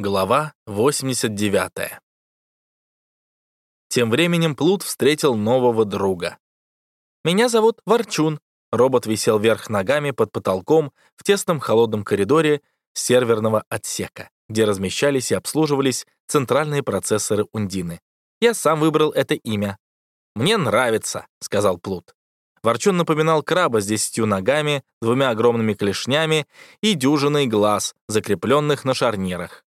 Глава 89. Тем временем Плут встретил нового друга. «Меня зовут Ворчун». Робот висел вверх ногами под потолком в тесном холодном коридоре серверного отсека, где размещались и обслуживались центральные процессоры Ундины. Я сам выбрал это имя. «Мне нравится», — сказал Плут. Ворчун напоминал краба с десятью ногами, двумя огромными клешнями и дюжиной глаз, закрепленных на шарнирах.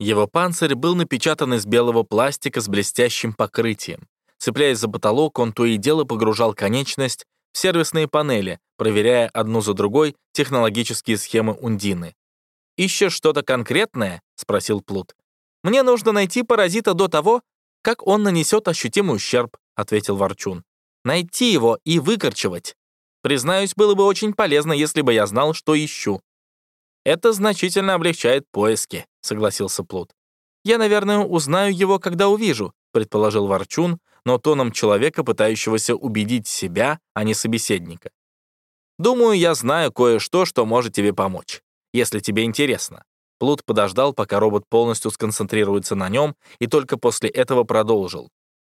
Его панцирь был напечатан из белого пластика с блестящим покрытием. Цепляясь за потолок, он то и дело погружал конечность в сервисные панели, проверяя одну за другой технологические схемы Ундины. «Ищешь что-то конкретное?» — спросил Плут. «Мне нужно найти паразита до того, как он нанесет ощутимый ущерб», — ответил Ворчун. «Найти его и выкорчевать. Признаюсь, было бы очень полезно, если бы я знал, что ищу». «Это значительно облегчает поиски», — согласился Плут. «Я, наверное, узнаю его, когда увижу», — предположил Ворчун, но тоном человека, пытающегося убедить себя, а не собеседника. «Думаю, я знаю кое-что, что может тебе помочь, если тебе интересно». Плут подождал, пока робот полностью сконцентрируется на нем, и только после этого продолжил.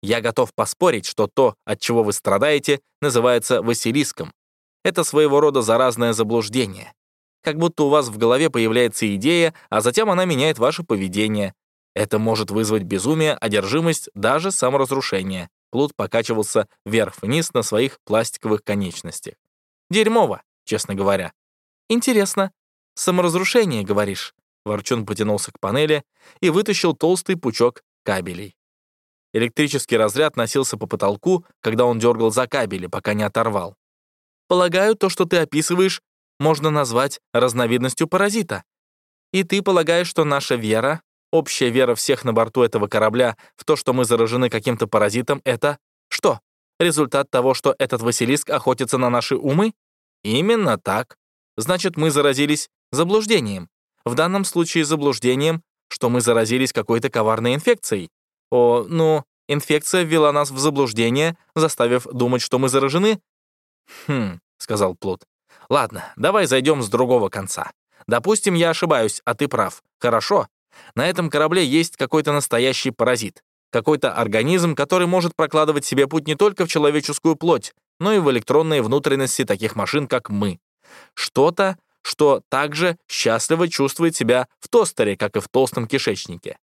«Я готов поспорить, что то, от чего вы страдаете, называется Василиском. Это своего рода заразное заблуждение как будто у вас в голове появляется идея, а затем она меняет ваше поведение. Это может вызвать безумие, одержимость, даже саморазрушение. Плут покачивался вверх-вниз на своих пластиковых конечностях. Дерьмово, честно говоря. Интересно. Саморазрушение, говоришь? Ворчун потянулся к панели и вытащил толстый пучок кабелей. Электрический разряд носился по потолку, когда он дергал за кабели, пока не оторвал. Полагаю, то, что ты описываешь, можно назвать разновидностью паразита. И ты полагаешь, что наша вера, общая вера всех на борту этого корабля в то, что мы заражены каким-то паразитом, это что? Результат того, что этот Василиск охотится на наши умы? Именно так. Значит, мы заразились заблуждением. В данном случае заблуждением, что мы заразились какой-то коварной инфекцией. О, ну, инфекция ввела нас в заблуждение, заставив думать, что мы заражены? «Хм», — сказал Плут. Ладно, давай зайдем с другого конца. Допустим, я ошибаюсь, а ты прав. Хорошо. На этом корабле есть какой-то настоящий паразит. Какой-то организм, который может прокладывать себе путь не только в человеческую плоть, но и в электронные внутренности таких машин, как мы. Что-то, что также счастливо чувствует себя в тостере, как и в толстом кишечнике.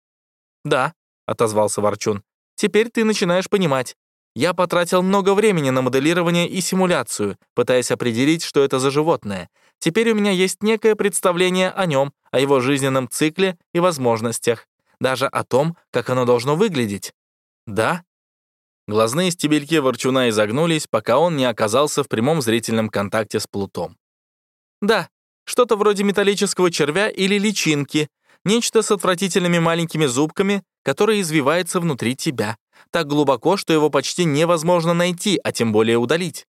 «Да», — отозвался Ворчун, — «теперь ты начинаешь понимать. Я потратил много времени на моделирование и симуляцию, пытаясь определить, что это за животное. Теперь у меня есть некое представление о нем, о его жизненном цикле и возможностях, даже о том, как оно должно выглядеть. Да? Глазные стебельки ворчуна изогнулись, пока он не оказался в прямом зрительном контакте с Плутом. Да, что-то вроде металлического червя или личинки, нечто с отвратительными маленькими зубками, которое извивается внутри тебя так глубоко, что его почти невозможно найти, а тем более удалить.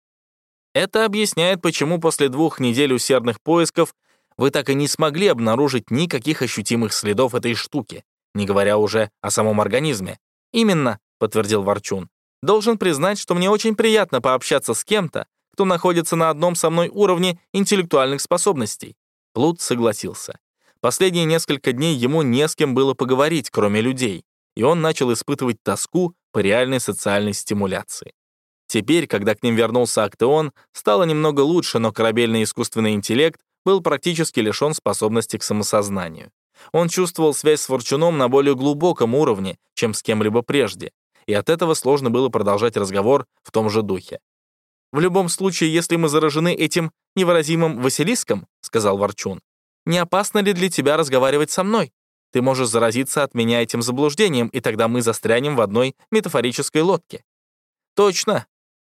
Это объясняет, почему после двух недель усердных поисков вы так и не смогли обнаружить никаких ощутимых следов этой штуки, не говоря уже о самом организме. «Именно», — подтвердил Ворчун. «Должен признать, что мне очень приятно пообщаться с кем-то, кто находится на одном со мной уровне интеллектуальных способностей». Плут согласился. Последние несколько дней ему не с кем было поговорить, кроме людей, и он начал испытывать тоску по реальной социальной стимуляции. Теперь, когда к ним вернулся Актеон, стало немного лучше, но корабельный искусственный интеллект был практически лишен способности к самосознанию. Он чувствовал связь с Ворчуном на более глубоком уровне, чем с кем-либо прежде, и от этого сложно было продолжать разговор в том же духе. «В любом случае, если мы заражены этим невыразимым Василиском, — сказал Ворчун, — не опасно ли для тебя разговаривать со мной? Ты можешь заразиться от меня этим заблуждением, и тогда мы застрянем в одной метафорической лодке. Точно.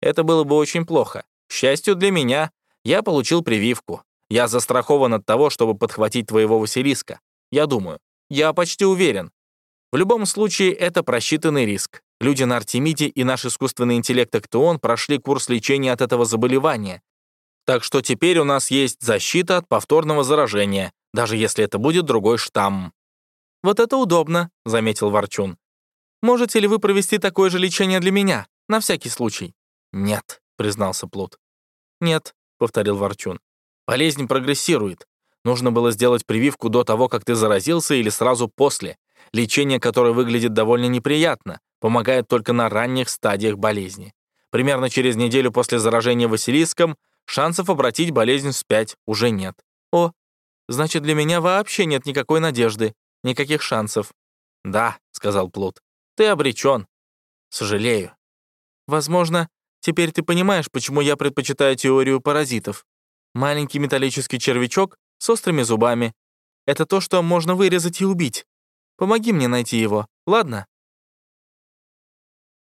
Это было бы очень плохо. К счастью для меня, я получил прививку. Я застрахован от того, чтобы подхватить твоего Василиска. Я думаю. Я почти уверен. В любом случае, это просчитанный риск. Люди на Артемиде и наш искусственный интеллект Актеон прошли курс лечения от этого заболевания. Так что теперь у нас есть защита от повторного заражения, даже если это будет другой штамм. «Вот это удобно», — заметил Ворчун. «Можете ли вы провести такое же лечение для меня, на всякий случай?» «Нет», — признался Плут. «Нет», — повторил Ворчун. «Болезнь прогрессирует. Нужно было сделать прививку до того, как ты заразился, или сразу после. Лечение, которое выглядит довольно неприятно, помогает только на ранних стадиях болезни. Примерно через неделю после заражения Василиском шансов обратить болезнь вспять уже нет. О, значит, для меня вообще нет никакой надежды, никаких шансов. Да, сказал Плут, ты обречен. Сожалею. Возможно, теперь ты понимаешь, почему я предпочитаю теорию паразитов. Маленький металлический червячок с острыми зубами. Это то, что можно вырезать и убить. Помоги мне найти его, ладно?»